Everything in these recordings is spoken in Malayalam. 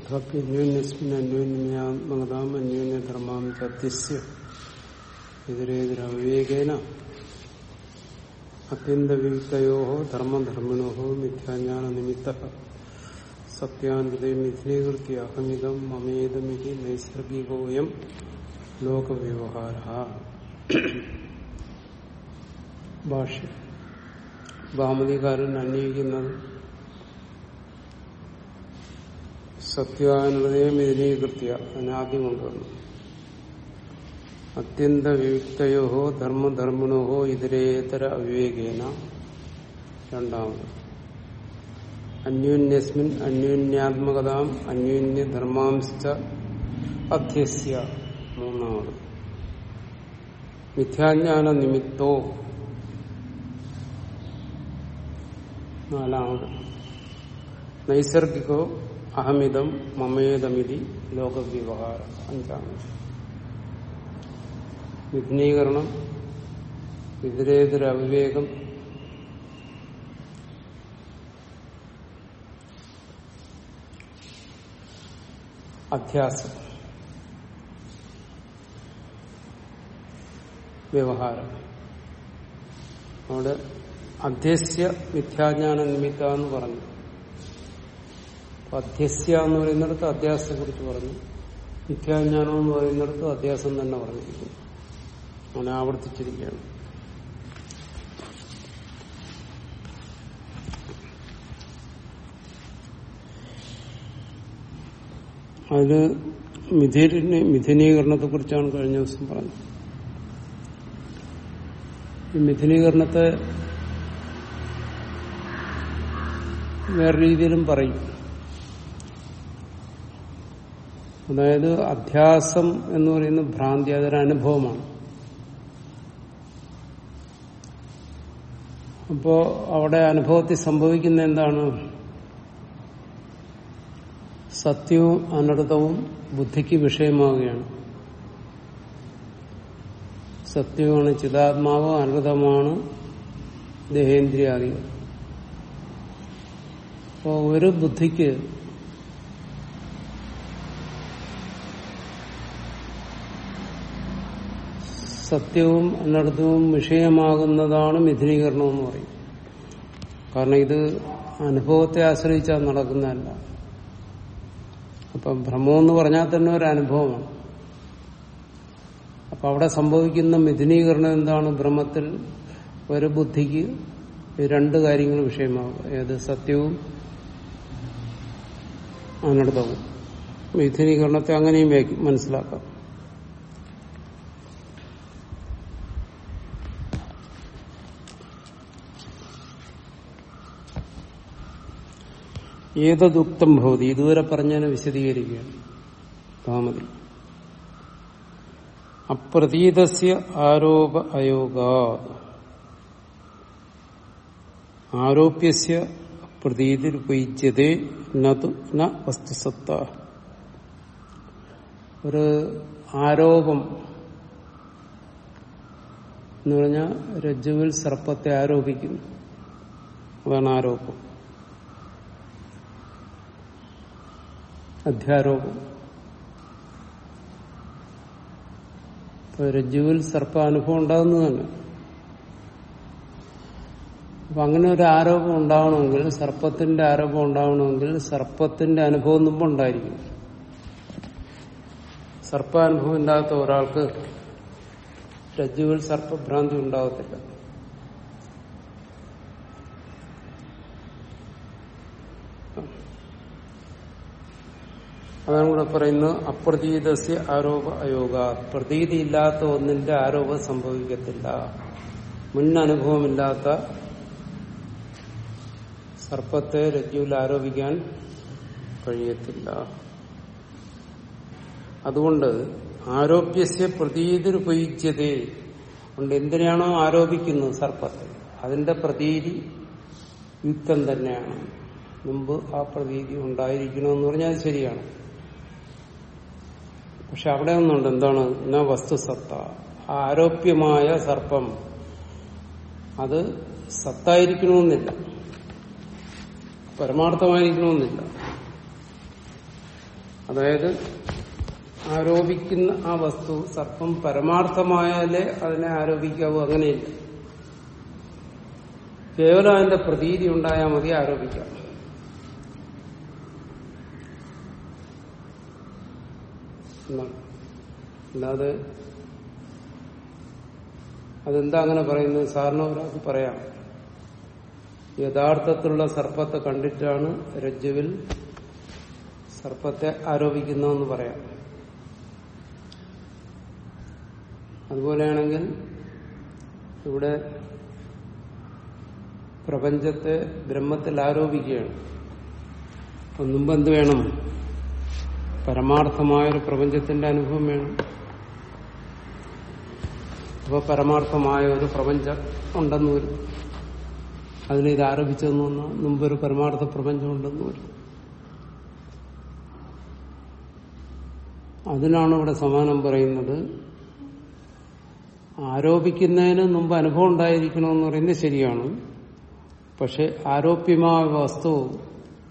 തഥാപ്യന്യോന്യസ്മിൻ അന്യോന്യാത്മകതാം അന്യോന്യധർമാം ചത്യസ്യ എതിരേതിരവിവേകേന അത്യന്തവിയുക്തയോ ധർമ്മധർമ്മിണോ മിഥ്യാജ്ഞാന നിമിത്ത സത്യാന്തതയെ മിഥിലീകൃത്യ അഹമിതം മമേതമിതി നൈസർഗികോയം ലോകവ്യവഹാര ഭാഷ്യം ഭാമതികാരൻ അന്വയിക്കുന്നത് സത്യാനുതയെ മിഥിലീകൃത്യ അതിനാദ്യം കൊണ്ടുവന്നു അത്യന്ത വിയുക്തയോ ധർമ്മധർമ്മിണോ ഇതരേതര അവിവേകേന. രണ്ടാമത്. അന്യോന്യസ്മിൻ അന്യോന്യാത്മകതാം അന്യോന്യധർമാംശ അധ്യസ്യ. മൂന്നാമത്. മിഥ്യാജ്ഞാന നിമിത്തോ നാലാമത്. നൈസർഗികോ അഹമിതം മമേതമിതി ലോകവ്യവഹാരം. അഞ്ചാമത്. വിഘ്നീകരണം ഇതരേതര അവിവേകം അധ്യാസം വ്യവഹാരം. അവിടെ അധ്യസ്യ മിഥ്യാജ്ഞാന നിമിത്ത എന്ന് പറഞ്ഞു. അധ്യസ്യ എന്ന് പറയുന്നിടത്ത് അധ്യാസത്തെ കുറിച്ച് പറഞ്ഞു. മിഥ്യാജ്ഞാനം എന്ന് പറയുന്നിടത്ത് അധ്യാസം തന്നെ പറഞ്ഞിരിക്കുന്നു. അങ്ങനെ ആവർത്തിച്ചിരിക്കുകയാണ്. അതിൽ മിഥുന മിഥുനീകരണത്തെ കുറിച്ചാണ് കഴിഞ്ഞ ദിവസം പറഞ്ഞത്. ഈ മിഥുനീകരണത്തെ വേറെ രീതിയിലും പറയും. അതായത് അധ്യാസം എന്ന് പറയുന്ന ഭ്രാന്തി അതൊരു അനുഭവമാണ്. അപ്പോ അവിടെ അനുഭവത്തിൽ സംഭവിക്കുന്ന എന്താണ്? സത്യവും അനർത്ഥവും ബുദ്ധിക്ക് വിഷയമാവുകയാണ്. സത്യമാണ് ചിതാത്മാവ് അനൃതമാണ് ദേഹേന്ദ്രിയാദികൾ അപ്പോ ഒരു ബുദ്ധിക്ക് സത്യവും അനർത്ഥവും വിഷയമാകുന്നതാണ് മിഥുനീകരണം എന്ന് പറയും. കാരണം ഇത് അനുഭവത്തെ ആശ്രയിച്ചാൽ നടക്കുന്നതല്ല. അപ്പം ഭ്രമം എന്ന് പറഞ്ഞാൽ തന്നെ ഒരു അനുഭവമാണ്. അപ്പൊ അവിടെ സംഭവിക്കുന്ന മിഥുനീകരണം എന്താണ്? ഭ്രമത്തിൽ ഒരു ബുദ്ധിക്ക് രണ്ട് കാര്യങ്ങൾ വിഷയമാകും. ഏത്? സത്യവും അനർത്ഥവും. മിഥുനീകരണത്തെ അങ്ങനെയും മനസ്സിലാക്കാം. ഏതദുക്തം ഭവതി. ഇതുവരെ പറഞ്ഞതിനെ വിശദീകരിക്കുകയാണ് താമതി. അപ്രതീതസ്യ ആരോപ അയോഗ. ആരോപ്യസ്യ പ്രതീതിരുപയുജ്യതേ നതു ന വസ്തുസത്ത. ഒരു ആരോപം എന്ന് പറഞ്ഞാൽ രജ്ജുവിൽ സർപ്പത്തെ ആരോപിക്കുന്നു. അതാണ് ആരോപം. അധ്യാരോപം. രജ്ജുവിൽ സർപ്പ സർപ്പാനുഭവം ഉണ്ടാകുന്നതാണ്. അപ്പൊ അങ്ങനെ ഒരു ആരോപം ഉണ്ടാവണമെങ്കിൽ സർപ്പത്തിന്റെ ആരോപം ഉണ്ടാവണമെങ്കിൽ സർപ്പത്തിന്റെ അനുഭവം മുമ്പ് ഉണ്ടായിരിക്കും സർപ്പാനുഭവം ഇല്ലാത്ത ഒരാൾക്ക് രജ്ജുവിൽ സർപ്പഭ്രാന്തി ഉണ്ടാകത്തില്ല അതാണ് കൂടെ പറയുന്നത് അപ്രതീതസ്യ ആരോപ അയോഗ. പ്രതീതി ഇല്ലാത്ത ഒന്നിന്റെ ആരോപം സംഭവിക്കത്തില്ല. മുൻ അനുഭവമില്ലാത്ത സർപ്പത്തെ രജ്ജുവിൽ ആരോപിക്കാൻ കഴിയത്തില്ല. അതുകൊണ്ട് ആരോപ്യസ്യ പ്രതീതിരുപയുജ്യതേ. കൊണ്ട് എന്തിനാണോ ആരോപിക്കുന്നത് സർപ്പത്തെ? അതിന്റെ പ്രതീതി യുക്തം തന്നെയാണ്. മുമ്പ് ആ പ്രതീതി ഉണ്ടായിരിക്കണമെന്ന് പറഞ്ഞാൽ ശരിയാണ്. പക്ഷെ അവിടെ ഒന്നുണ്ട് എന്താണ്? ന വസ്തുസത്ത ആരോപ്യമായ സർപ്പം. അത് സത്തായിരിക്കണമെന്നില്ല. പരമാർത്ഥമായിരിക്കണമെന്നില്ല. അതായത് ആരോപിക്കുന്ന ആ വസ്തു സർപ്പം പരമാർത്ഥമായാലേ അതിനെ ആരോപിക്കാവൂ. അങ്ങനെയില്ല. കേവലം അതിന്റെ പ്രതീതി ഉണ്ടായാൽ മതി ആരോപിക്കാം. എന്നാണ് അല്ലാതെ അതെന്താ അങ്ങനെ പറയുന്നത്? സാറിന് ഒരാൾക്ക് പറയാം. യഥാർത്ഥത്തിലുള്ള സർപ്പത്തെ കണ്ടിട്ടാണ് രജ്ജുവിൽ സർപ്പത്തെ ആരോപിക്കുന്നതെന്ന് പറയാം. അതുപോലെയാണെങ്കിൽ ഇവിടെ പ്രപഞ്ചത്തെ ബ്രഹ്മത്തിൽ ആരോപിക്കുകയാണ്. അപ്പൊ മുമ്പ് എന്ത് വേണം? പരമാർത്ഥമായൊരു പ്രപഞ്ചത്തിന്റെ അനുഭവം വേണം. അപ്പൊ പരമാർത്ഥമായ ഒരു പ്രപഞ്ചം ഉണ്ടെന്ന് വരും. അതിനെ ഇത് ആരംഭിച്ചതെന്ന് പറഞ്ഞാൽ മുമ്പ് മുമ്പൊരു പരമാർത്ഥ പ്രപഞ്ചം ഉണ്ടെന്ന് വരും. അതിനാണ് ഇവിടെ സമാനം പറയുന്നത് ആരോപിക്കുന്നതിന് മുമ്പ് അനുഭവം ഉണ്ടായിരിക്കണമെന്ന് പറയുന്നത് ശരിയാണ്. പക്ഷെ ആരോപ്യമായ വസ്തു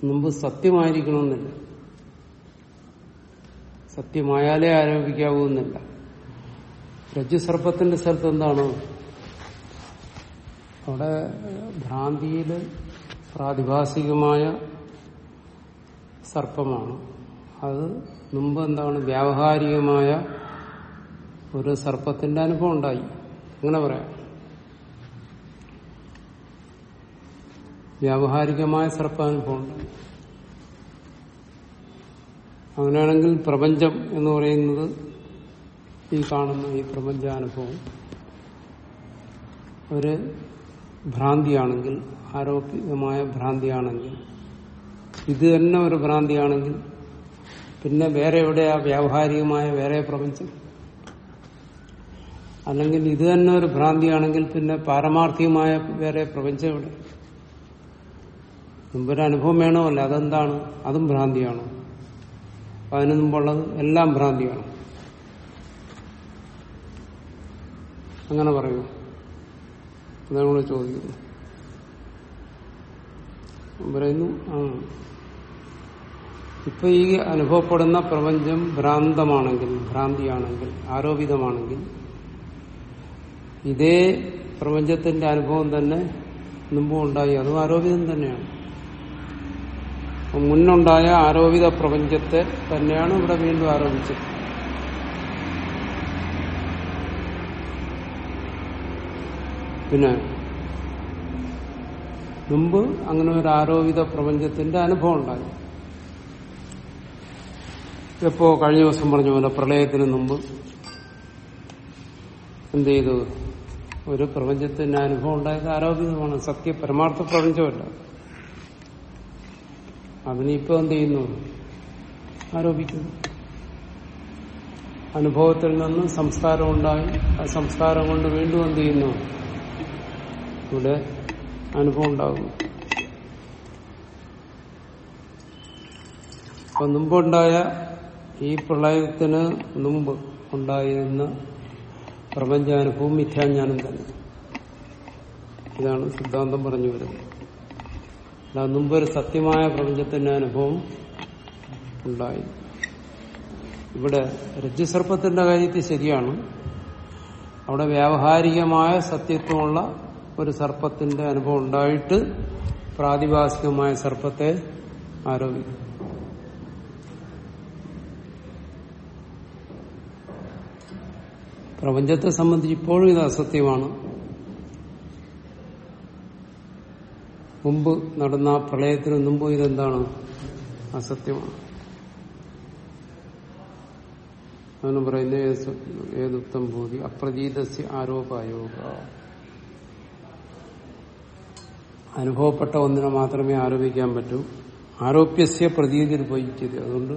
മുമ്പ് സത്യമായിരിക്കണമെന്നില്ല. സത്യമായാലേ ആരോപിക്കാവൂന്നില്ല രജ്ജുസർപ്പത്തിന്റെ സ്ഥലത്ത് എന്താണ് അവിടെ ഭ്രാന്തിയിൽ പ്രാതിഭാസികമായ സർപ്പമാണ്. അത് മുമ്പ് എന്താണ് വ്യാവഹാരികമായ ഒരു സർപ്പത്തിന്റെ അനുഭവം ഉണ്ടായി. അങ്ങനെ പറയാം? വ്യാവഹാരികമായ സർപ്പാനുഭവം ഉണ്ടായി. അങ്ങനെയാണെങ്കിൽ പ്രപഞ്ചം എന്ന് പറയുന്നത് ഈ കാണുന്ന ഈ പ്രപഞ്ചാനുഭവം ഒരു ഭ്രാന്തിയാണെങ്കിൽ ആരോപിതമായ ഭ്രാന്തിയാണെങ്കിൽ ഇത് തന്നെ ഒരു ഭ്രാന്തിയാണെങ്കിൽ പിന്നെ വേറെ എവിടെയാ വ്യാവഹാരികമായ വേറെ പ്രപഞ്ചം? അല്ലെങ്കിൽ ഇത് തന്നെ ഒരു ഭ്രാന്തിയാണെങ്കിൽ പിന്നെ പാരമാർത്ഥികമായ വേറെ പ്രപഞ്ചം എവിടെ? മുമ്പൊരു അനുഭവം വേണമല്ല അതെന്താണ്? അതും ഭ്രാന്തിയാണോ? അതിനു മുമ്പുള്ളത് എല്ലാം ഭ്രാന്തിയാണ് അങ്ങനെ പറയൂ അതാണ് നമ്മൾ ചോദിക്കുന്നു പറയുന്നു ആ. ഇപ്പൊ ഈ അനുഭവപ്പെടുന്ന പ്രപഞ്ചം ഭ്രാന്തമാണെങ്കിൽ ഭ്രാന്തിയാണെങ്കിൽ ആരോപിതമാണെങ്കിൽ ഇതേ പ്രപഞ്ചത്തിന്റെ അനുഭവം തന്നെ മുമ്പും ഉണ്ടായി അതും ആരോപിതം തന്നെയാണ്. മുന്നുണ്ടായ ആരോപിത പ്രപഞ്ചത്തെ തന്നെയാണ് ഇവിടെ വീണ്ടും ആരോപിച്ചത്. പിന്നെ മുമ്പ് അങ്ങനെ ഒരു ആരോപിത പ്രപഞ്ചത്തിന്റെ അനുഭവം ഉണ്ടായി. എപ്പോ കഴിഞ്ഞ ദിവസം പറഞ്ഞ പോലെ പ്രളയത്തിന് മുമ്പ് എന്ത് ചെയ്തു? ഒരു പ്രപഞ്ചത്തിന്റെ അനുഭവം ഉണ്ടായത് ആരോപിതമാണ്. സത്യ പരമാർത്ഥ പ്രപഞ്ചമല്ല. അതിനിപ്പോ എന്ത് ചെയ്യുന്നു? ആരോപിക്കുന്നു. അനുഭവത്തിൽ നിന്ന് സംസ്കാരം ഉണ്ടായി. ആ സംസ്കാരം കൊണ്ട് വീണ്ടും എന്ത് ചെയ്യുന്നു? ഇവിടെ അനുഭവം ഉണ്ടാകുന്നു. അപ്പൊ മുമ്പുണ്ടായ ഈ പ്രളയത്തിന് മുമ്പ് ഉണ്ടായിരുന്ന പ്രപഞ്ചാനുഭവം മിഥ്യാജ്ഞാനം തന്നെ. ഇതാണ് സിദ്ധാന്തം പറഞ്ഞു വരുന്നത്. അല്ലാതെ മുമ്പ് ഒരു സത്യമായ പ്രപഞ്ചത്തിന്റെ അനുഭവം ഉണ്ടായി. ഇവിടെ രജ്ജുസർപ്പത്തിന്റെ കാര്യത്തിൽ ശരിയാണ്. അവിടെ വ്യാവഹാരികമായ സത്യത്വമുള്ള ഒരു സർപ്പത്തിന്റെ അനുഭവം ഉണ്ടായിട്ട് പ്രാതിഭാസികമായ സർപ്പത്തെ ആരോപിക്കും. പ്രപഞ്ചത്തെ സംബന്ധിച്ച് ഇപ്പോഴും ഇത് അസത്യമാണ്. മുമ്പ് നടന്ന ആ പ്രളയത്തിന് മുമ്പ് ഇതെന്താണ്? അസത്യമാണ്. അങ്ങനെ പറയുന്നത് ഏതുക്തം ഭൂതി അപ്രതീതസ്യ ആരോപായോഗ. അനുഭവപ്പെട്ട ഒന്നിനെ മാത്രമേ ആരോപിക്കാൻ പറ്റൂ. ആരോപ്യസ്യ പ്രതീതി ഉപയോഗിച്ചത് അതുകൊണ്ട്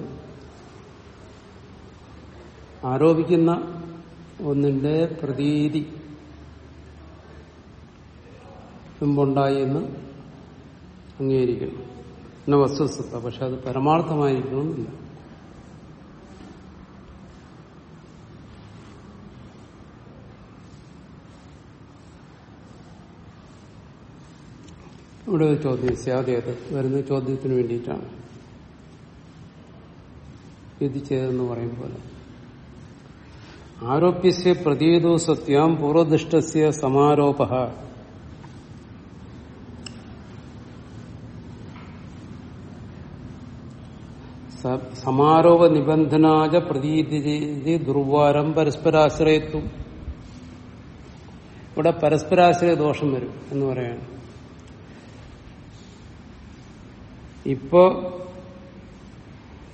ആരോപിക്കുന്ന ഒന്നിന്റെ പ്രതീതി മുമ്പുണ്ടായി എന്ന് അംഗീകരിക്കണം എന്ന വസ്തുസ്ഥ പക്ഷെ അത് പരമാർത്ഥമായിരിക്കണമെന്നില്ല. ഇവിടെ ഒരു ചോദ്യം സ്യാദേത് വരുന്ന ചോദ്യത്തിന് വേണ്ടിയിട്ടാണ്. വിധിച്ചതെന്ന് പറയും പോലെ. ആരോപ്യസ്യ പ്രതീതോ സത്യം പൂർവദൃഷ്ടസ്യ സമാരോപ സമാരോപ നിബന്ധനാജ പ്രതീതി ദുർവാരം പരസ്പരാശ്രയത്വം. ഇവിടെ പരസ്പരാശ്രയ ദോഷം വരും എന്ന് പറയാണ്. ഇപ്പോ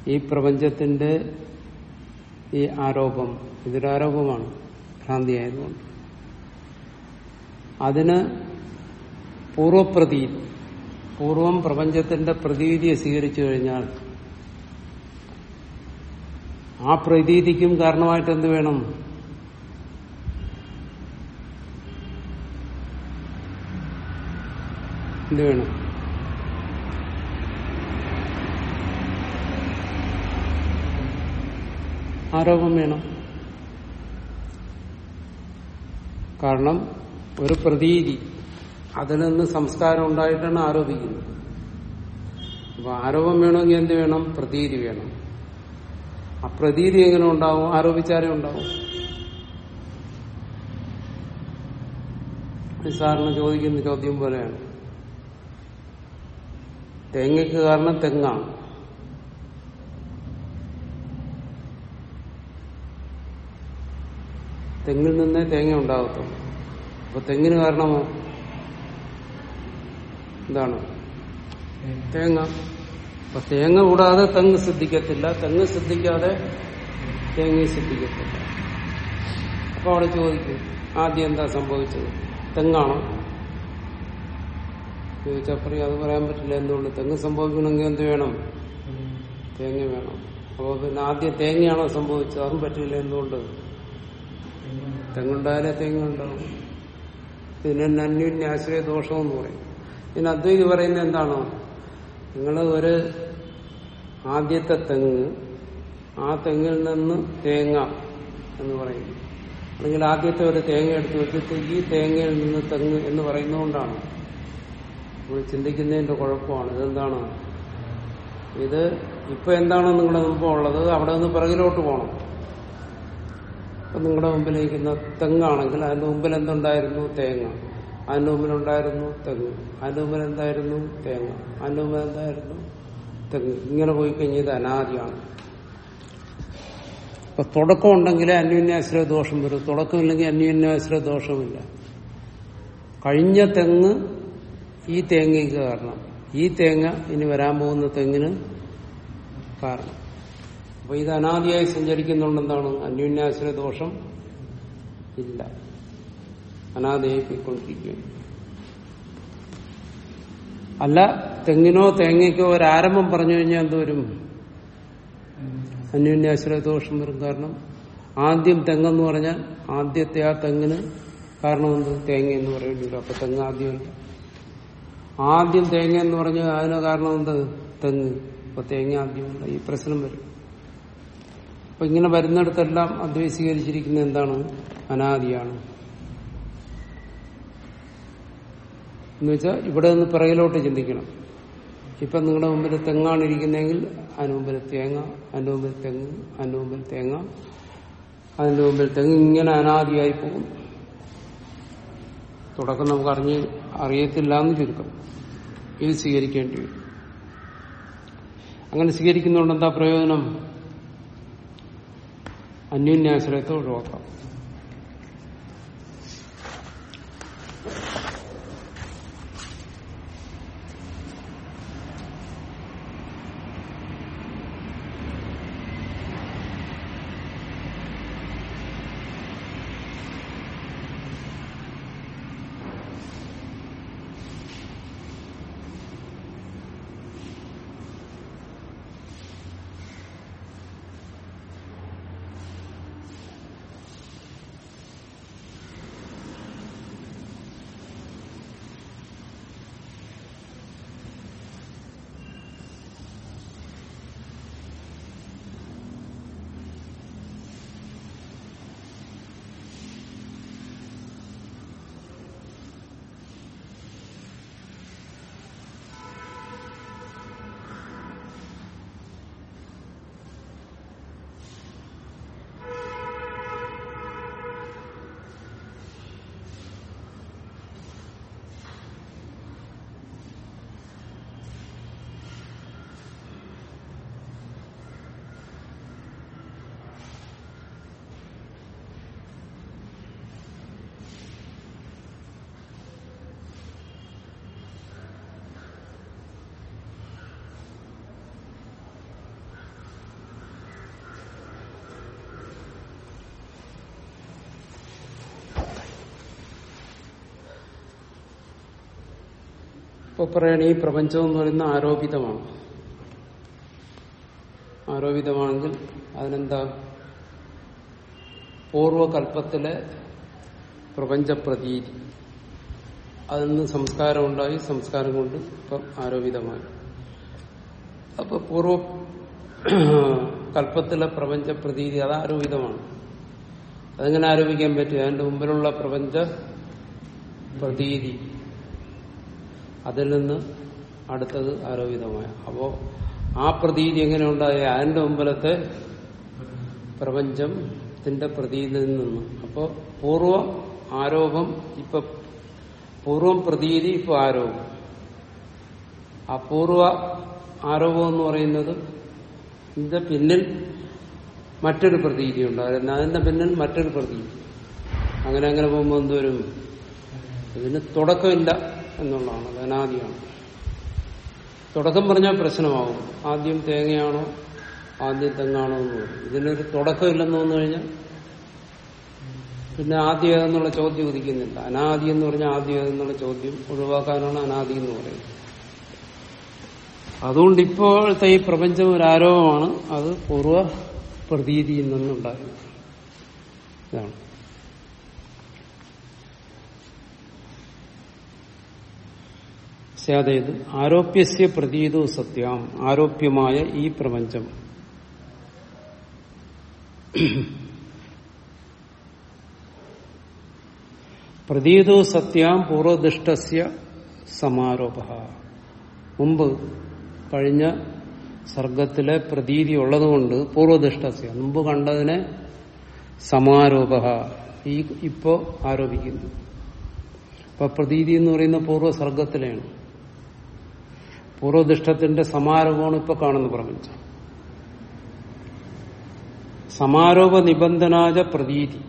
ഈ പ്രപഞ്ചത്തിന്റെ ഈ ആരോപം ഇതൊരാരോപമാണ് ഭ്രാന്തിയായതുകൊണ്ട്. അതിന് പൂർവപ്രതീതി പൂർവം പ്രപഞ്ചത്തിന്റെ പ്രതീതിയെ സ്വീകരിച്ചു കഴിഞ്ഞാൽ ആ പ്രതീതിക്കും കാരണമായിട്ട് എന്ത് വേണം? എന്ത് വേണം? ആരോപം വേണം. കാരണം ഒരു പ്രതീതി അതിൽ നിന്ന് സംസ്കാരം ഉണ്ടായിട്ടാണ് ആരോപിക്കുന്നത്. അപ്പൊ ആരോപം വേണമെങ്കിൽ എന്ത് വേണം? പ്രതീതി വേണം. ആ പ്രതീതി എങ്ങനെ ഉണ്ടാവും ആരോപിച്ചാലേ ഉണ്ടാവും സാറിന് ചോദിക്കുന്ന ചോദ്യം പോലെയാണ്. തേങ്ങയ്ക്ക് കാരണം തെങ്ങാണ്. തെങ്ങിൽ നിന്നേ തേങ്ങ ഉണ്ടാകത്തുള്ളൂ. അപ്പൊ തെങ്ങിന് കാരണമോ? എന്താണ്? തേങ്ങ. അപ്പൊ തേങ്ങ കൂടാതെ തെങ്ങ് സിദ്ധിക്കത്തില്ല. തെങ്ങ് സിദ്ധിക്കാതെ തേങ്ങ സിദ്ധിക്കത്തില്ല. അപ്പൊ അവിടെ ചോദിക്കും ആദ്യം എന്താ സംഭവിച്ചത്? തെങ്ങാണോ? ചോദിച്ചാൽ പറയും അത് പറയാൻ പറ്റില്ല എന്തുകൊണ്ട് തെങ്ങ് സംഭവിക്കണമെങ്കിൽ എന്ത് വേണം? തേങ്ങ വേണം. അപ്പോൾ പിന്നെ ആദ്യം തേങ്ങയാണോ സംഭവിച്ചത്? അതും പറ്റില്ല എന്തുകൊണ്ട് തെങ്ങുണ്ടായാലേ തേങ്ങ ഉണ്ടാവും. പിന്നെ നന്യുന്യ ആശ്രയ ദോഷമെന്ന് പറയും. പിന്നെ അദ്വൈതി പറയുന്നത് എന്താണോ? നിങ്ങൾ ഒരു ആദ്യത്തെ തെങ്ങ് ആ തെങ്ങിൽ നിന്ന് തേങ്ങ എന്ന് പറയുന്നു അല്ലെങ്കിൽ ആദ്യത്തെ ഒരു തേങ്ങ എടുത്ത് വെച്ചിട്ട് ഈ തേങ്ങയിൽ നിന്ന് തെങ്ങ് എന്ന് പറയുന്നതുകൊണ്ടാണ്. നമ്മൾ ചിന്തിക്കുന്നതിന്റെ കുഴപ്പമാണ്. ഇതെന്താണ്? ഇത് ഇപ്പൊ എന്താണോ നിങ്ങളുടെ മുമ്പ് ഉള്ളത് അവിടെ നിന്ന് പിറകിലോട്ട് പോകണം. അപ്പൊ നിങ്ങളുടെ മുമ്പിലിരിക്കുന്ന തെങ്ങാണെങ്കിൽ അതിന്റെ മുമ്പിൽ എന്തുണ്ടായിരുന്നു? തേങ്ങ. അതിന്റെ ഉണ്ടായിരുന്നു തെങ്ങ്. അനുമൻ എന്തായിരുന്നു തേങ്ങ. അനുമൻ എന്തായിരുന്നു തെങ്ങ്. ഇങ്ങനെ പോയി കഴിഞ്ഞാൽ ഇത് അനാദിയാണ്. അപ്പൊ തുടക്കം ഉണ്ടെങ്കിലേ അന്യോന്യാശ്രയ ദോഷം വരും. തുടക്കമില്ലെങ്കിൽ അന്യോന്യാശ്രയ ദോഷമില്ല. കഴിഞ്ഞ തെങ്ങ് ഈ തേങ്ങയ്ക്ക് കാരണം. ഈ തേങ്ങ ഇനി വരാൻ പോകുന്ന തെങ്ങിന് കാരണം. അപ്പൊ ഇത് അനാദിയായി സഞ്ചരിക്കുന്നുണ്ടെന്താണ് അന്യോന്യാശ്രയ ദോഷം. ഇല്ല. പോയിക്കൊണ്ടിരിക്കുകയാണ് അല്ല തെങ്ങിനോ തേങ്ങയ്ക്കോ ഒരാരംഭം പറഞ്ഞു കഴിഞ്ഞാൽ എന്തോരും അന്യോന്യാശ്രയദോഷം വരും. കാരണം ആദ്യം തെങ്ങെന്ന് പറഞ്ഞാൽ ആദ്യത്തെ ആ തെങ്ങിന് കാരണം എന്ത്? തേങ്ങ എന്ന് പറയേണ്ടി അപ്പൊ തെങ്ങ് ആദ്യമല്ല ആദ്യം തേങ്ങ എന്ന് പറഞ്ഞാൽ അതിന് കാരണം എന്ത്? തെങ്ങ്. അപ്പൊ തേങ്ങ ആദ്യമല്ല ഈ പ്രശ്നം വരും. അപ്പൊ ഇങ്ങനെ വരുന്നിടത്തെല്ലാം അദ്വൈസീകരിച്ചിരിക്കുന്നത് എന്താണ്? അനാദിയാണ്. എന്ന് വെച്ചാൽ ഇവിടെ നിന്ന് പിറകിലോട്ട് ചിന്തിക്കണം. ഇപ്പം നിങ്ങളുടെ മുമ്പിൽ തെങ്ങാണ് ഇരിക്കുന്നതെങ്കിൽ അതിന് മുമ്പിൽ തേങ്ങ അനുമ്പിൽ തെങ്ങ് അനുമ്പിൽ തേങ്ങ അതിന്റെ മുമ്പിൽ തെങ്ങ് ഇങ്ങനെ അനാദിയായി പോകും. തുടക്കം നമുക്ക് അറിഞ്ഞ് അറിയത്തില്ല എന്ന് ചുരുക്കം. ഇത് സ്വീകരിക്കേണ്ടി വരും. അങ്ങനെ സ്വീകരിക്കുന്നതുകൊണ്ട് എന്താ പ്രയോജനം? അന്യോന്യാശ്രയത്തെ ഒഴിവാക്കാം. ഇപ്പൊ പറയണ ഈ പ്രപഞ്ചം എന്ന് പറയുന്ന ആരോപിതമാണ്. ആരോപിതമാണെങ്കിൽ അതിനെന്താ? പൂർവകൽപ്പത്തിലെ പ്രപഞ്ചപ്രതീതി. അതിൽ നിന്ന് സംസ്കാരം ഉണ്ടായി സംസ്കാരം കൊണ്ട് ഇപ്പം ആരോപിതമായി. അപ്പൊ പൂർവ കൽപ്പത്തിലെ പ്രപഞ്ച പ്രതീതി അത് ആരോപിതമാണ്. അതെങ്ങനെ ആരോപിക്കാൻ പറ്റും? അതിന്റെ മുമ്പിലുള്ള പ്രപഞ്ച പ്രതീതി അതിൽ നിന്ന് അടുത്തത് ആരോപിതമായ. അപ്പോ ആ പ്രതീതി എങ്ങനെ ഉണ്ടായ? അതിന്റെ മുമ്പിലത്തെ പ്രപഞ്ചത്തിന്റെ പ്രതീതിയിൽ നിന്ന്. അപ്പോ പൂർവ ആരോപം ഇപ്പൊ പൂർവം പ്രതീതി ഇപ്പൊ ആരോപം. ആ പൂർവ ആരോപം എന്ന് പറയുന്നത് ഇതിന്റെ പിന്നിൽ മറ്റൊരു പ്രതീതി ഉണ്ടായിരുന്നു അതിന്റെ പിന്നിൽ മറ്റൊരു പ്രതീതി. അങ്ങനെ അങ്ങനെ പോകുമ്പോൾ എന്തോരും ഇതിന് തുടക്കമില്ല. എന്നുള്ളതാണ്. അത് അനാദിയാണ്. തുടക്കം പറഞ്ഞാൽ പ്രശ്നമാകും ആദ്യം തേങ്ങയാണോ? ആദ്യം തെങ്ങാണോ എന്ന് പറയും ഇതിനൊരു തുടക്കമില്ലെന്ന് വന്നു കഴിഞ്ഞാൽ? പിന്നെ ആദ്യം ഏതെന്നുള്ള ചോദ്യം ഉദിക്കുന്നില്ല. അനാദി എന്ന് പറഞ്ഞാൽ ആദ്യം ഏതെന്നുള്ള ചോദ്യം ഒഴിവാക്കാനാണ് അനാദി എന്ന് പറയുന്നത്. അതുകൊണ്ട് ഇപ്പോഴത്തെ ഈ പ്രപഞ്ചം ഒരു ആരോപമാണ് അത് പൂർവ പ്രതീതിയിൽ നിന്നുണ്ടായത്. ഇതാണ്. സ്യാതേത് ആരോപ്യസ്യ പ്രതീതോ സത്യം. ആരോപ്യമായ ഈ പ്രപഞ്ചം. പ്രതീതോ സത്യം പൂർവദിഷ്ടസ്യ സമാരോപ മുമ്പ് കഴിഞ്ഞ സർഗത്തിലെ പ്രതീതി ഉള്ളതുകൊണ്ട് പൂർവദിഷ്ടസ്യ മുമ്പ് കണ്ടതിനെ സമാരോപ ഈ ഇപ്പോ ആരോപിക്കുന്നു. അപ്പൊ പ്രതീതി എന്ന് പറയുന്ന പൂർവ സർഗത്തിലെയാണ് പൂർവദിഷ്ടത്തിന്റെ സമാരോപമാണ് ഇപ്പൊ കാണുന്ന പ്രപഞ്ചം. സമാരോപ നിബന്ധനാജ പ്രതീതി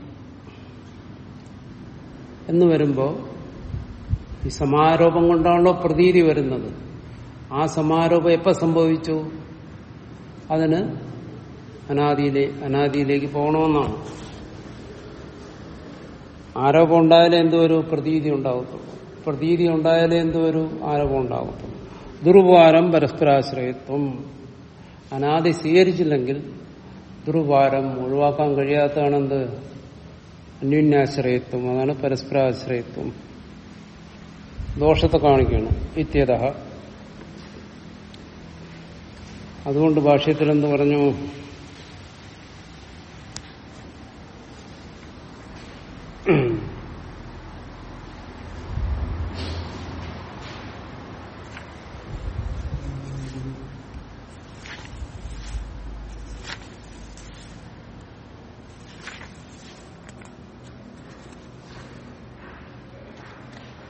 എന്ന് വരുമ്പോ ഈ സമാരോപം കൊണ്ടാണല്ലോ പ്രതീതി വരുന്നത്. ആ സമാരോപം എപ്പോ സംഭവിച്ചു? അതിന് അനാദിയിലെ അനാദിയിലേക്ക് പോകണമെന്നാണ്. ആരോപം ഉണ്ടായാലേ എന്തോ ഒരു പ്രതീതി ഉണ്ടാകത്തുള്ളൂ പ്രതീതി ഉണ്ടായാലേ എന്തോ ഒരു ആരോപം ഉണ്ടാകത്തുള്ളൂ ദുർവാരം പരസ്പരാശ്രയത്വം. അനാദി സ്വീകരിച്ചില്ലെങ്കിൽ ദുർവാരം ഒഴിവാക്കാൻ കഴിയാത്തതാണെന്ത്? അന്യോന്യാശ്രയത്വം. അതാണ് പരസ്പരാശ്രയത്വം. ദോഷത്തെ കാണിക്കണം ഇത്യത. അതുകൊണ്ട് ഭാഷ്യത്തിൽ എന്ത് പറഞ്ഞു?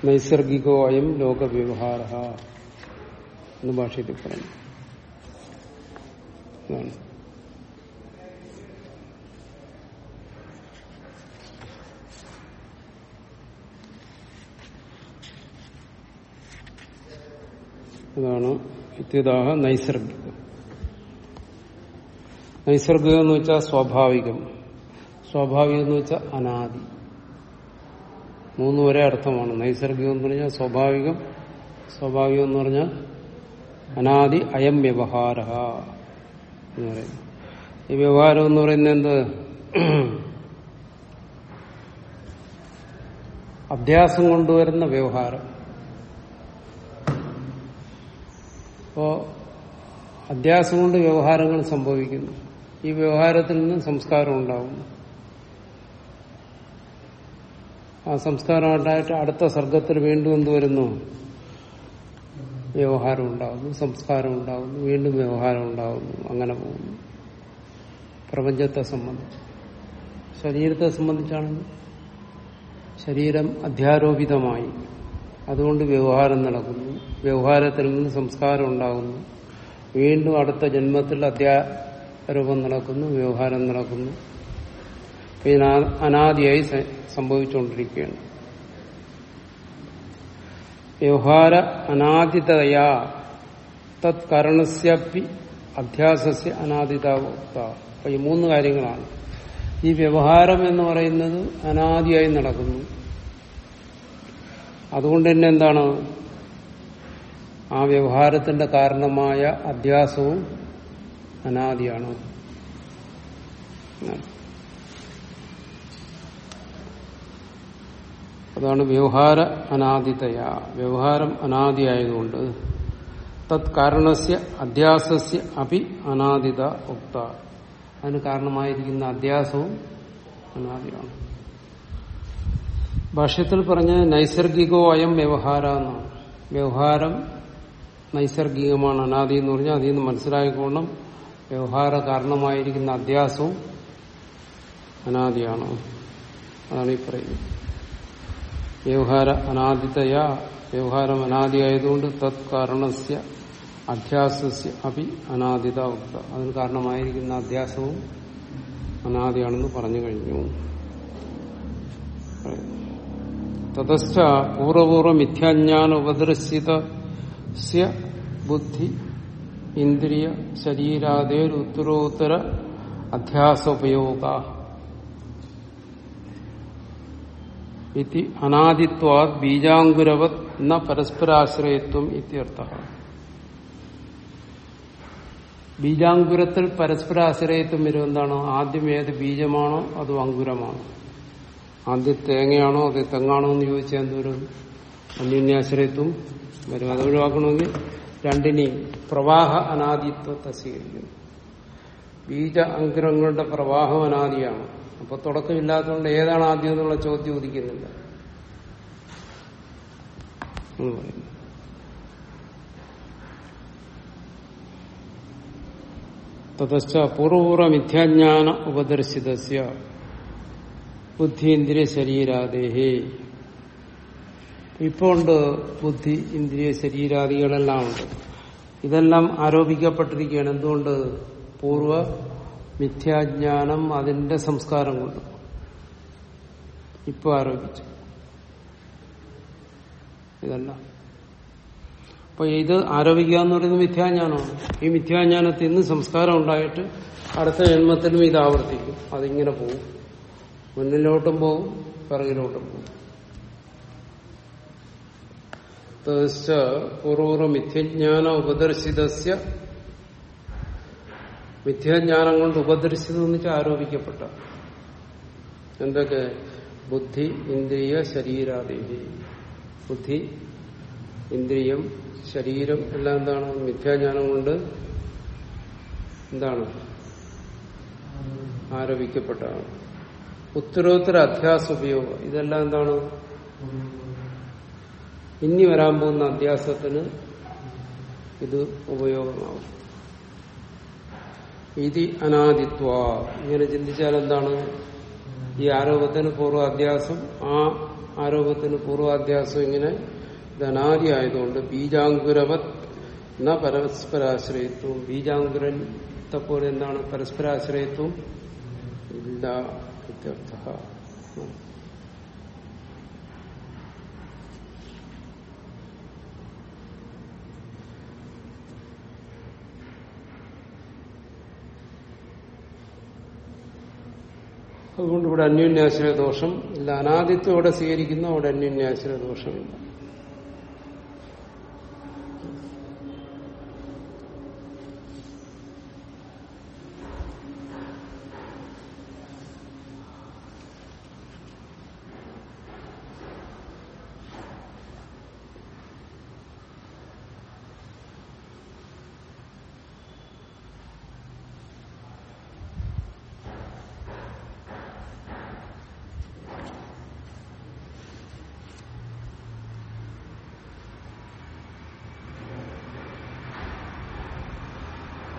നൈസർഗികോ അയം ലോകവ്യവഹാര എന്ന് ഭാഷയിൽ പറഞ്ഞു അതാണ് ഇത്യതാഹ നൈസർഗികം. നൈസർഗികം എന്ന് വെച്ചാൽ സ്വാഭാവികം. സ്വാഭാവികം എന്ന് വെച്ചാൽ അനാദി. മൂന്ന് ഒരേ അർത്ഥമാണ്. നൈസർഗികം എന്ന് പറഞ്ഞാൽ സ്വാഭാവികം. സ്വാഭാവികം എന്ന് പറഞ്ഞാൽ അനാദി അയം വ്യവഹാര എന്ന് പറയുന്നു ഈ വ്യവഹാരം എന്ന് പറയുന്നത് എന്ത്? അഭ്യാസം കൊണ്ടുവരുന്ന വ്യവഹാരം. അപ്പോ അധ്യാസം കൊണ്ട് വ്യവഹാരങ്ങൾ സംഭവിക്കുന്നു. ഈ വ്യവഹാരത്തിൽ നിന്ന് സംസ്കാരം ഉണ്ടാകുന്നു. ആ സംസ്കാരം അടുത്ത സർഗത്തിൽ വീണ്ടും എന്ത് വരുന്നു? വ്യവഹാരം ഉണ്ടാകുന്നു സംസ്കാരം ഉണ്ടാകുന്നു വീണ്ടും വ്യവഹാരം ഉണ്ടാകുന്നു അങ്ങനെ പോകുന്നു. പ്രപഞ്ചത്തെ സംബന്ധിച്ച്. ശരീരത്തെ സംബന്ധിച്ചാണെങ്കിൽ ശരീരം അധ്യാരോപിതമായി. അതുകൊണ്ട് വ്യവഹാരം നടക്കുന്നു. വ്യവഹാരത്തിൽ നിന്ന് സംസ്കാരം ഉണ്ടാകുന്നു. വീണ്ടും അടുത്ത ജന്മത്തിൽ അധ്യാരോപം നടക്കുന്നു വ്യവഹാരം നടക്കുന്നു. പിന്നെ അനാദിയായി സംഭവിച്ചുകൊണ്ടിരിക്കുകയാണ്. വ്യവഹാര അനാദിതയാ തത് കരണസ്യപ്പി അധ്യാസസ്യ അനാദിതാവോക്ത. അപ്പൊ ഈ മൂന്ന് കാര്യങ്ങളാണ്. ഈ വ്യവഹാരം എന്ന് പറയുന്നത് അനാദിയായി നടക്കുന്നു. അതുകൊണ്ട് തന്നെ എന്താണ്? ആ വ്യവഹാരത്തിന്റെ കാരണമായ അധ്യാസവും അനാദിയാണ്. അതാണ് വ്യവഹാര അനാദിതയ. വ്യവഹാരം അനാദിയായതുകൊണ്ട് തത് കാരണസ്യ അധ്യാസസ്യ അഭി അനാദിത ഉക്ത. അതിന് കാരണമായിരിക്കുന്ന അധ്യാസവും അനാദിയാണ്. ഭാഷ്യത്തിൽ പറഞ്ഞ നൈസർഗികോ അയം വ്യവഹാര എന്നാണ്. വ്യവഹാരം നൈസർഗികമാണ് അനാദി എന്ന് പറഞ്ഞാൽ അതിൽ നിന്ന് മനസ്സിലായിക്കോണം വ്യവഹാര കാരണമായിരിക്കുന്ന അധ്യാസവും അനാദിയാണ്. അതാണ് ഈ പറയുന്നത്. വ്യവഹാര അനാദിതയാ വ്യവഹാരം അനാദിയായതുകൊണ്ട് തത് കാരണസ്യ അധ്യാസസ്യ അഭി അനാദിത ഉക്ത. അതിന് കാരണമായിരിക്കുന്ന അധ്യാസവും അനാദിയാണെന്ന് പറഞ്ഞു കഴിഞ്ഞു. തതശ്ച പൂർവപൂർവ മിഥ്യാജ്ഞാന ഉപദർശിത ബുദ്ധി ഇന്ദ്രിയ ശരീരാദേർ ഉത്തരോത്തര അധ്യാസോപയോഗ. ഇതി അനാദിത്വാത് ബീജാങ്കുരവത് ന പരസ്പരാശ്രയത്വം ഇത്യർത്ഥ ബീജാങ്കുരത്തിൽ പരസ്പരാശ്രയത്വം വരും എന്താണ് ആദ്യം ഏത് ബീജമാണോ അതോ അങ്കുരമാണോ? ആദ്യം തേങ്ങയാണോ അതോ തെങ്ങാണോ എന്ന് ചോദിച്ചാൽ എന്തോരും അന്യോന്യാശ്രയത്വം വരും. അത് ഒഴിവാക്കണമെങ്കിൽ രണ്ടിനെയും പ്രവാഹ അനാദിത്വത്തെ സ്വീകരിക്കുന്നു. ബീജ അങ്കുരങ്ങളുടെ പ്രവാഹം അനാദിയാണ്. അപ്പൊ തുടക്കമില്ലാത്തതുകൊണ്ട് ഏതാണ് ആദ്യം എന്നുള്ള ചോദ്യം ഉദിക്കുന്നില്ല. തതശ്ച പൂർവപൂർവ മിഥ്യാജ്ഞാന ഉപദർശിതസ്യ ബുദ്ധിന്ദ്രിയ ശരീരാദേഹേ ഇപ്പോൾ ഉണ്ട് ബുദ്ധി ഇന്ദ്രിയ ശരീരാദികളെല്ലാം ഉണ്ട്. ഇതെല്ലാം ആരോപിക്കപ്പെട്ടിരിക്കുകയാണ്. എന്തുകൊണ്ട്? പൂർവ മിഥ്യാജ്ഞാനം അതിന്റെ സംസ്കാരം കൊണ്ട്. ഇപ്പൊ ആരോപിച്ചു. ഇതല്ല. അപ്പൊ ഇത് ആരോപിക്കുക എന്ന് പറയുന്നത് മിഥ്യാജ്ഞാനമാണ്. ഈ മിഥ്യാജ്ഞാനത്തിൽ നിന്ന് സംസ്കാരം ഉണ്ടായിട്ട് അടുത്ത ജന്മത്തിലും ഇത് ആവർത്തിക്കും. അതിങ്ങനെ പോകും. മുന്നിലോട്ടും പോകും പിറകിലോട്ടും പോകും. പൂർവ മിഥ്യജ്ഞാന ഉപദർശിതസ്യ മിഥ്യാജ്ഞാനം കൊണ്ട് എന്ന് വെച്ചാൽ ആരോപിക്കപ്പെട്ട. എന്തൊക്കെ? ബുദ്ധി ഇന്ദ്രിയ ശരീരാദേഹി ബുദ്ധി ഇന്ദ്രിയം ശരീരം എല്ലാം എന്താണ്? മിഥ്യാജ്ഞാനം കൊണ്ട് എന്താണ്? ആരോപിക്കപ്പെട്ടതാണ്. ഉത്തരോത്തര അധ്യാസ ഉപയോഗം. ഇതെല്ലാം എന്താണ്? ഇനി വരാൻ പോകുന്ന അധ്യാസത്തിന് ഇത് ഉപയോഗമാവും. ഇതി അനാദിത്വ. ഇങ്ങനെ ചിന്തിച്ചാൽ എന്താണ് ഈ ആരോപത്തിന് പൂർവാധ്യാസം ആ ആരോപത്തിന് പൂർവാധ്യാസം ഇങ്ങനെ അനാദി ആയതുകൊണ്ട് ബീജാങ്കുരവത് ന പരസ്പരാശ്രയത്വം. ബീജാങ്കുരത്തെ പോലെ എന്താണ്? പരസ്പരാശ്രയത്വം? ഇല്ല ഇത്യർത്ഥ. അതുകൊണ്ട് ഇവിടെ അന്യോന്യാശ്രയ ദോഷം ഇല്ല അനാദിത്വം ഇവിടെ സ്വീകരിക്കുന്നു അവിടെ അന്യോന്യാശ്രയ ദോഷമില്ല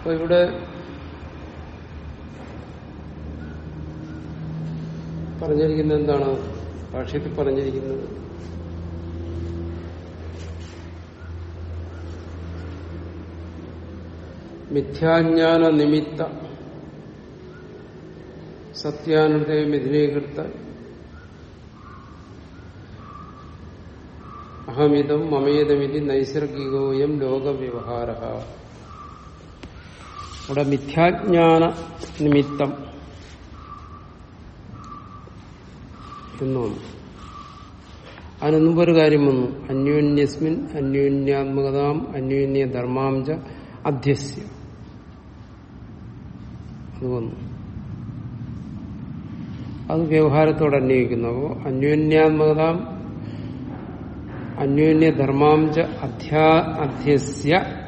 അപ്പൊ ഇവിടെ പറഞ്ഞിരിക്കുന്നത് എന്താണ്? ഭാഷ്യത്തിൽ പറഞ്ഞിരിക്കുന്നത്. മിഥ്യാജ്ഞാന നിമിത്ത സത്യാനുദയ മിഥുനീകൃത്ത അഹമിതം മമേതമിതി നൈസർഗികോയം ലോകവ്യവഹാര ഇവിടെ മിഥ്യാജ്ഞാന നിമിത്തം എന്നാണ് അതിനു ഒരു കാര്യം വന്നു. അന്യോന്യസ്മിൻ അന്യോന്യാത്മകതാം അന്യോന്യ ധർമാംച അധ്യസ്യ. അത് വന്നു. അത് വ്യവഹാരത്തോട് അന്വയിക്കുന്നു. അപ്പോൾ അന്യോന്യാത്മകതാം അന്യോന്യ ധർമാംച അധ്യാ അധ്യസ്യ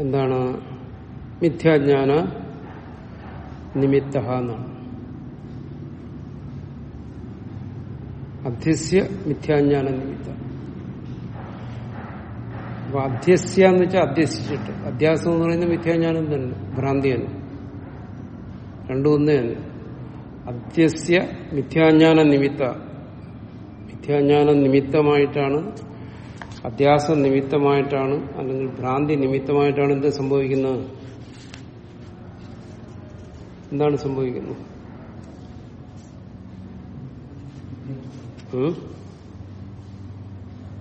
എന്താണ്? മിഥ്യാജ്ഞാന നിമിത്ത എന്നാണ്. അധ്യസ്യ മിഥ്യാജ്ഞാന നിമിത്ത. അപ്പൊ അധ്യസ്യ എന്ന് വെച്ചാൽ അധ്യസിച്ചിട്ട് അധ്യാസം എന്ന് പറയുന്നത് മിഥ്യാജ്ഞാനം തന്നെ ഭ്രാന്തി തന്നെ. രണ്ടും ഒന്ന് തന്നെ. അധ്യസ്യ മിഥ്യാജ്ഞാന നിമിത്ത. മിഥ്യാജ്ഞാന നിമിത്തമായിട്ടാണ് അധ്യാസം നിമിത്തമായിട്ടാണ് അല്ലെങ്കിൽ ഭ്രാന്തി നിമിത്തമായിട്ടാണ് എന്ത് സംഭവിക്കുന്നത്. എന്താണ് സംഭവിക്കുന്നത്?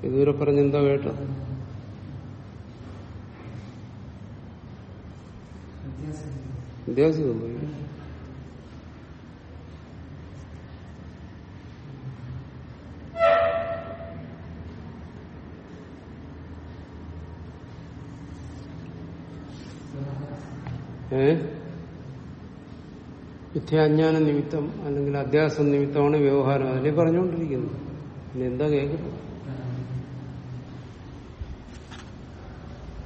ഇതുവരെ പറഞ്ഞെന്താ കേട്ടത് വിദ്യാസം സംഭവിക്കും ഏ? മിഥ്യാജ്ഞാന നിമിത്തം അല്ലെങ്കിൽ അധ്യാസം നിമിത്തമാണ് വ്യവഹാരം. അതിലേ പറഞ്ഞുകൊണ്ടിരിക്കുന്നത്. പിന്നെ എന്താ കേൾക്കുന്നത്?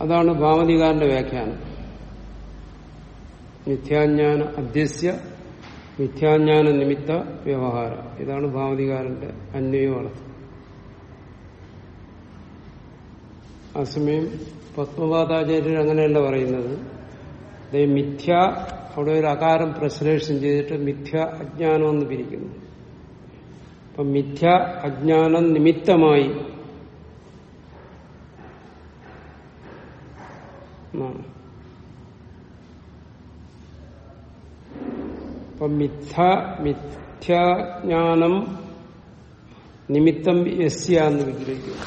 അതാണ് ഭാമതികാരന്റെ വ്യാഖ്യാനം. മിഥ്യാജ്ഞാന അധ്യസ്യ മിഥ്യാജ്ഞാന നിമിത്ത വ്യവഹാരം. ഇതാണ് ഭാമതികാരന്റെ അന്വയമാണ് അസമയം പത്മപാതാചാര്യർ അങ്ങനെയല്ല പറയുന്നത്. മിഥ്യ അവിടെ ഒരു അകാരം പ്രശ്ലേഷൻ ചെയ്തിട്ട് മിഥ്യ അജ്ഞാനം എന്ന് പിരിക്കുന്നു. അപ്പൊ മിഥ്യ അജ്ഞാനം നിമിത്തമായി അപ്പൊ മിഥ്യ മിഥ്യാജ്ഞാനം നിമിത്തം യസ്യ എന്ന് വിഗ്രഹിക്കുന്നു.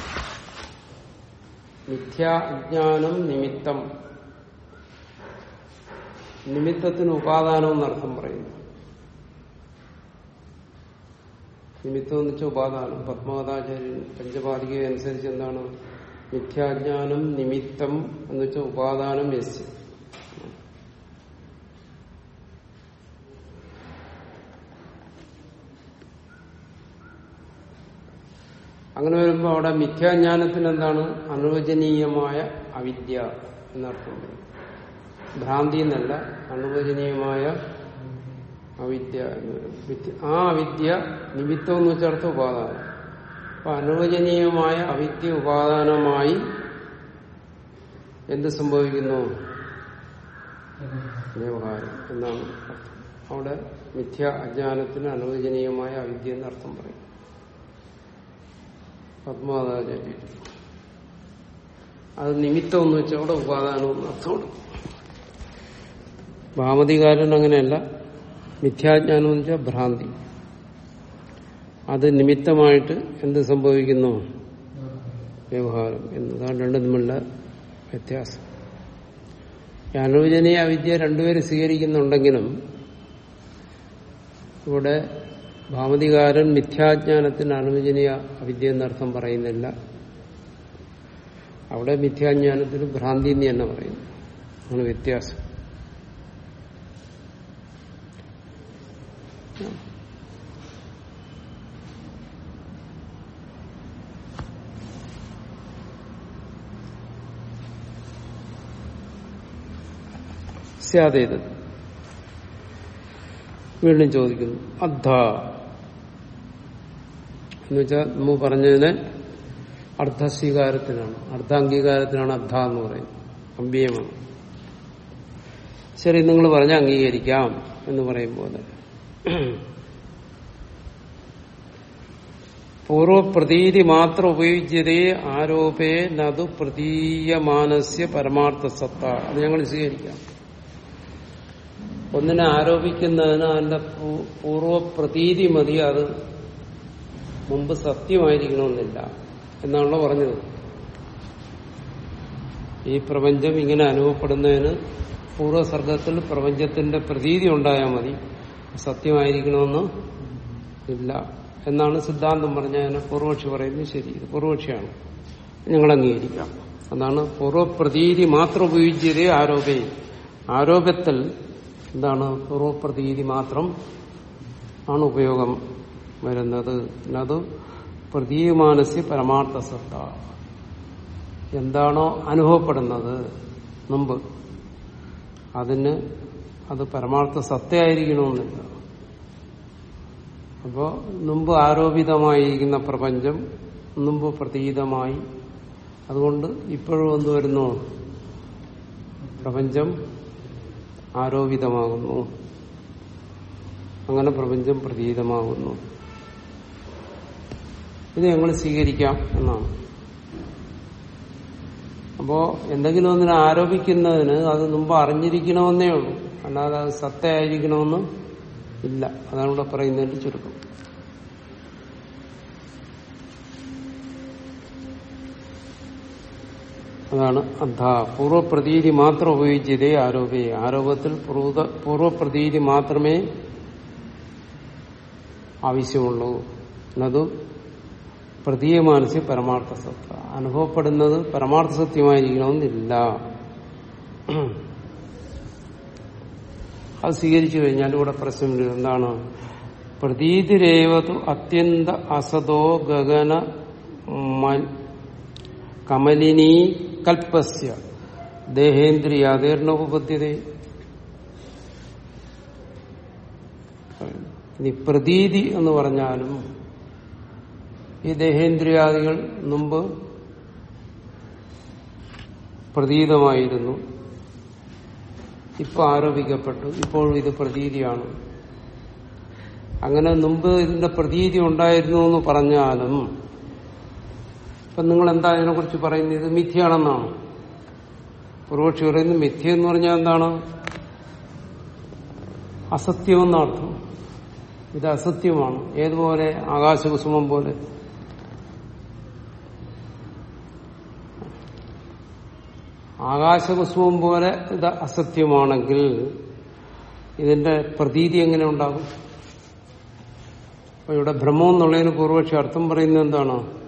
മിഥ്യാജ്ഞാനം നിമിത്തം. നിമിത്തത്തിന് ഉപാദാനം എന്നർത്ഥം പറയുന്നു. നിമിത്തം എന്ന് വെച്ചാൽ ഉപാദാനം. പത്മവതാചാര്യൻ പഞ്ചപാതിക അനുസരിച്ച് എന്താണ്? മിഥ്യാജ്ഞാനം നിമിത്തം എന്ന് വെച്ചാൽ ഉപാദാനം യസ് അങ്ങനെ വരുമ്പോൾ അവിടെ മിഥ്യാജ്ഞാനത്തിന് എന്താണ് അനുവചനീയമായ അവിദ്യ എന്നർത്ഥം ഭ്രാന്തി എന്നല്ല അനുവചനീയമായ അവിദ്യ എന്ന് പറയുന്നത് ആ അവിദ്യ നിമിത്തം എന്ന് വെച്ചർത്ഥ ഉപാദാനം. അപ്പൊ അനുവചനീയമായ അവിദ്യ ഉപാദാനമായി എന്ത് സംഭവിക്കുന്നു? വ്യവഹാരം എന്നാണ് അവിടെ മിഥ്യ അജ്ഞാനത്തിന് അനുവചനീയമായ അവിദ്യ എന്നർത്ഥം പറയും. പത്മാതാചാര്യ അത് നിമിത്തം എന്ന് വെച്ചാൽ അവിടെ ഉപാദാനം എന്ന് അർത്ഥമുണ്ട് ഭാമതികാരൻ അങ്ങനെയല്ല. മിഥ്യാജ്ഞാനം എന്ന് വെച്ചാൽ ഭ്രാന്തി. അത് നിമിത്തമായിട്ട് എന്ത് സംഭവിക്കുന്നു? വ്യവഹാരം. എന്നതാണ് രണ്ടും തമ്മിലുള്ള വ്യത്യാസം. അനുവചനീയ അവിദ്യ രണ്ടുപേരും സ്വീകരിക്കുന്നുണ്ടെങ്കിലും ഇവിടെ ഭാമതികാരൻ മിഥ്യാജ്ഞാനത്തിന് അനുവചനീയ അവിദ്യ എന്നർത്ഥം പറയുന്നില്ല. അവിടെ മിഥ്യാജ്ഞാനത്തിന് ഭ്രാന്തി എന്ന് തന്നെ പറയുന്നു. ആണ് വ്യത്യാസം. സ്യാതേത് വീണ്ടും ചോദിക്കുന്നു അദ്ധ എന്ന് വെച്ചാൽ നമ്മ പറഞ്ഞതിന് അർദ്ധസ്വീകാരത്തിനാണ്. അർദ്ധാംഗീകാരത്തിനാണ് അദ്ധ എന്ന് പറയുന്നത്. അമ്പിയമാണ് ശരി നിങ്ങൾ പറഞ്ഞ അംഗീകരിക്കാം എന്ന് പറയും പോലെ പൂർവപ്രതീതി മാത്രം ഉപയോഗിച്ചതേ ആരോപേ നതു പ്രതീയമാനസ്യ പരമാർത്ഥ സത്ത അത് ഞങ്ങൾ സ്വീകരിക്കാം ഒന്നിനെ ആരോപിക്കുന്നതിന് അതിന്റെ പൂർവപ്രതീതി മതി. അത് മുമ്പ് സത്യമായിരിക്കണമെന്നില്ല എന്നാണല്ലോ പറഞ്ഞത്. ഈ പ്രപഞ്ചം ഇങ്ങനെ അനുഭവപ്പെടുന്നതിന് പൂർവസർഗത്തിൽ പ്രപഞ്ചത്തിന്റെ പ്രതീതി ഉണ്ടായാൽ മതി. സത്യമായിരിക്കണമെന്ന് ഇല്ല എന്നാണ് സിദ്ധാന്തം പറഞ്ഞ പൂർവക്ഷി പറയുന്നത് ശരി. ഇത് പൂർവക്ഷിയാണ് ഞങ്ങൾ അംഗീകരിക്കാം. അതാണ് പൂർവപ്രതീതി മാത്രം ഉപയോഗിച്ചതേ ആരോപേ. ആരോപത്തിൽ എന്താണ് പൂർവപ്രതീതി മാത്രം ആണ് ഉപയോഗം വരുന്നത്. അത് പ്രതീയമാനസി പരമാർത്ഥ സത്ത. എന്താണോ അനുഭവപ്പെടുന്നത് മുമ്പ്. അതിന് അത് പരമാർത്ഥ സത്യമായിരിക്കണമെന്നില്ല അപ്പോ മുമ്പ് ആരോപിതമായിരിക്കുന്ന പ്രപഞ്ചം മുമ്പ് പ്രതീതമായി. അതുകൊണ്ട് ഇപ്പോഴും എന്ത് വരുന്നു? പ്രപഞ്ചം ആരോപിതമാകുന്നു. അങ്ങനെ പ്രപഞ്ചം പ്രതീതമാകുന്നു. ഇത് ഞങ്ങൾ സ്വീകരിക്കാം എന്നാണ്. അപ്പോ എന്തെങ്കിലും ഒന്നിനെ ആരോപിക്കുന്നതിന് അത് മുമ്പ് അറിഞ്ഞിരിക്കണമെന്നേ ഉള്ളൂ. അല്ലാതെ അത് സത്തയായിരിക്കണമെന്ന് ഇല്ല. അതാണ് ഇവിടെ പറയുന്നതിന്റെ ചുരുക്കം. അതാണ് അന്ധ പൂർവപ്രതീതി മാത്രം ഉപയോഗിച്ചതേ ആരോപേ ആരോപത്തിൽ പൂർവപ്രതീതി മാത്രമേ ആവശ്യമുള്ളൂ. എന്നത് പ്രതീയമാനസ്യ പരമാർത്ഥ സത്ത അനുഭവപ്പെടുന്നത് പരമാർത്ഥ സത്യമായിരിക്കണമെന്നില്ല. അത് സ്വീകരിച്ചു കഴിഞ്ഞാൽ ഇവിടെ പ്രശ്നം. എന്താണ്? പ്രതീതിരേവതു അത്യന്ത അസതോ ഗഗന കമലിനീ കൽപ്പസ്യ. ദേഹേന്ദ്രിയാതീർണോപദ്ധ്യത ഇനി പ്രതീതി എന്ന് പറഞ്ഞാലും ഈ ദേഹേന്ദ്രിയാദികൾ മുമ്പ് പ്രതീതമായിരുന്നു. ഇപ്പൊ ആരോപിക്കപ്പെട്ടു. ഇപ്പോഴും ഇത് പ്രതീതിയാണ്. അങ്ങനെ മുമ്പ് ഇതിന്റെ പ്രതീതി ഉണ്ടായിരുന്നു എന്ന് പറഞ്ഞാലും ഇപ്പൊ നിങ്ങൾ എന്താ ഇതിനെക്കുറിച്ച് പറയുന്നത്? ഇത് മിഥ്യയാണെന്നാണ്. പൂർവക്ഷി പറയുന്നത് മിഥ്യ എന്ന് പറഞ്ഞാൽ എന്താണ്? അസത്യമെന്നർത്ഥം. ഇത് അസത്യമാണ്. ഏതുപോലെ? ആകാശകുസുമം പോലെ. ആകാശകുസുമം പോലെ ഇത് അസത്യമാണെങ്കിൽ ഇതിന്റെ പ്രതീതി എങ്ങനെ ഉണ്ടാകും? അപ്പൊ ഇവിടെ ഭ്രമം എന്നുള്ളതിന് പൂർവക്ഷി അർത്ഥം പറയുന്നത് എന്താണ്?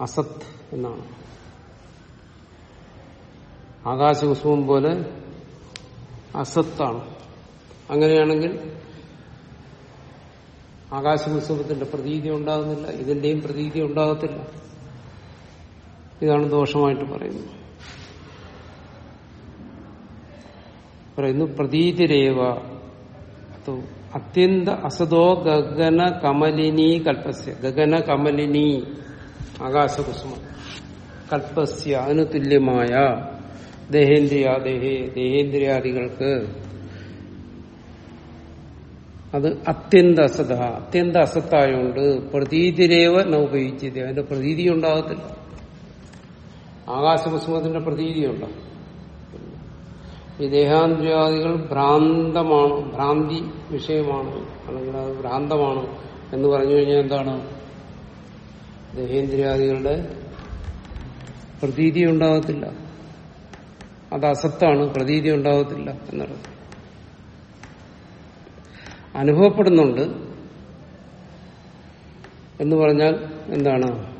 അസത് എന്നാണ്. ആകാശകുസുമം പോലെ അസത്താണ്. അങ്ങനെയാണെങ്കിൽ ആകാശകുസുമത്തിന്റെ പ്രതീതി ഉണ്ടാകുന്നില്ല ഇതിന്റെയും പ്രതീതി ഉണ്ടാകത്തില്ല. ഇതാണ് ദോഷമായിട്ട് പറയുന്നത്. പറയുന്നു പ്രതീതിരേവ. അത്യന്ത അസതോ ഗഗന കമലിനി കൽപ്പസ്യ. ഗഗന കമലിനി ആകാശകുസുമ. കൽപ്പസ്യ അതിന് തുല്യമായ ദേഹേന്ദ്രിയ ദേഹേ ദേഹേന്ദ്രിയാദികൾക്ക് അത് അത്യന്ത അസത അത്യന്ത അസത്തായോണ്ട് പ്രതീതിരേവ ന ഉപയോഗിച്ചത്. അതിന്റെ പ്രതീതി ഉണ്ടാകത്തില്ല. ആകാശകുസുമത്തിന്റെ പ്രതീതിയുണ്ടോ ഈ ദേഹാന്ദ്രിയാദികൾ ഭ്രാന്തമാണ് ഭ്രാന്തി വിഷയമാണ് അല്ലെങ്കിൽ അത് ഭ്രാന്തമാണ് എന്ന് പറഞ്ഞു കഴിഞ്ഞാൽ എന്താണ്? ദേഹേന്ദ്രിയാദികളുടെ പ്രതീതി ഉണ്ടാകത്തില്ല. അത് അസത്താണ് പ്രതീതി ഉണ്ടാകത്തില്ല എന്നർത്ഥം. അനുഭവപ്പെടുന്നുണ്ട് എന്ന് പറഞ്ഞാൽ എന്താണ്?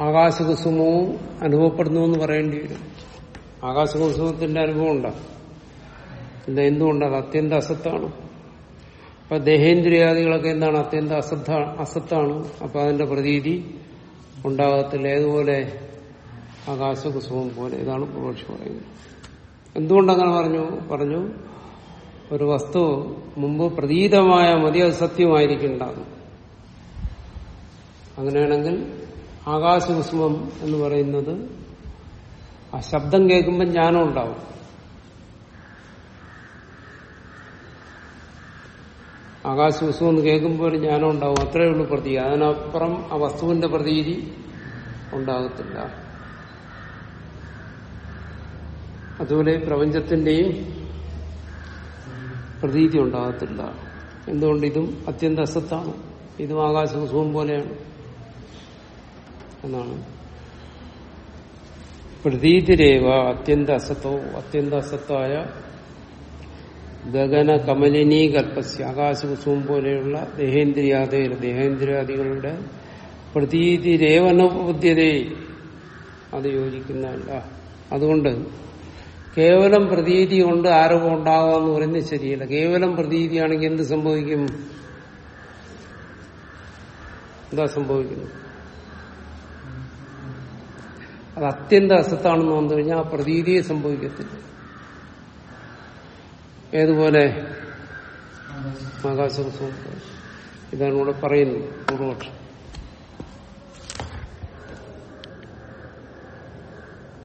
ആകാശകുസുമവും അനുഭവപ്പെടുന്നു എന്ന് പറയേണ്ടി വരും. ആകാശകുസുമത്തിന്റെ അനുഭവം ഉണ്ടാ? ഇല്ല എന്തുകൊണ്ട്? അത് അത്യന്ത അസത്താണ്. അപ്പൊ ദേഹേന്ദ്രിയാദികളൊക്കെ എന്താണ്? അത്യന്ത അസത്ത അസത്താണ്. അപ്പൊ അതിന്റെ പ്രതീതി ഉണ്ടാകത്തില്ല. ഏതുപോലെ? ആകാശകുസുമം പോലെ. ഇതാണ് പൂർവക്ഷി പറയുന്നത്. എന്തുകൊണ്ടങ്ങനെ പറഞ്ഞു? പറഞ്ഞു ഒരു വസ്തു മുമ്പ് പ്രതീതമായ മതി അത് സത്യമായിരിക്കണ്ടാകും അങ്ങനെയാണെങ്കിൽ ആകാശകുസുമം എന്ന് പറയുന്നത് ആ ശബ്ദം കേൾക്കുമ്പോൾ ജ്ഞാനം ഉണ്ടാവും. ആകാശകുസുമം എന്ന് കേൾക്കുമ്പോൾ ഒരു ജ്ഞാനം ഉണ്ടാവും. അത്രയേ ഉള്ളൂ പ്രതീതി. അതിനപ്പുറം ആ വസ്തുവിന്റെ പ്രതീതി ഉണ്ടാകത്തില്ല. അതുപോലെ പ്രപഞ്ചത്തിന്റെയും പ്രതീതി ഉണ്ടാകത്തില്ല. എന്തുകൊണ്ട്? ഇതും അത്യന്ത അസത്താണ്. ഇതും ആകാശകുസുമം പോലെയാണ്. എന്നാണ്. പ്രതീതിരേവ അത്യന്ത അസത്തോ അത്യന്ത അസത്തായ ഗഗന കമലിനീ കൽപ്പസ്യ ആകാശകുസും പോലെയുള്ള ദേഹേന്ദ്രിയാദികൾ ദേഹേന്ദ്രിയാദികളുടെ പ്രതീതി രേവനോപദ്ധ്യതേ അത് യോജിക്കുന്നതല്ല അതുകൊണ്ട് കേവലം പ്രതീതി കൊണ്ട് ആരോപം ഉണ്ടാകുക എന്ന് പറയുന്നത് ശരിയല്ല. കേവലം പ്രതീതിയാണെങ്കിൽ എന്ത് സംഭവിക്കും? എന്താ സംഭവിക്കുന്നത്? അത് അത്യന്ത അസത്താണെന്ന് വന്നു കഴിഞ്ഞാൽ ആ പ്രതീതിയെ സംഭവിക്കത്തില്ല. ഏതുപോലെ? ആകാശകുസും ഇതാണ് ഇവിടെ പറയുന്നത്. പൂർവപക്ഷം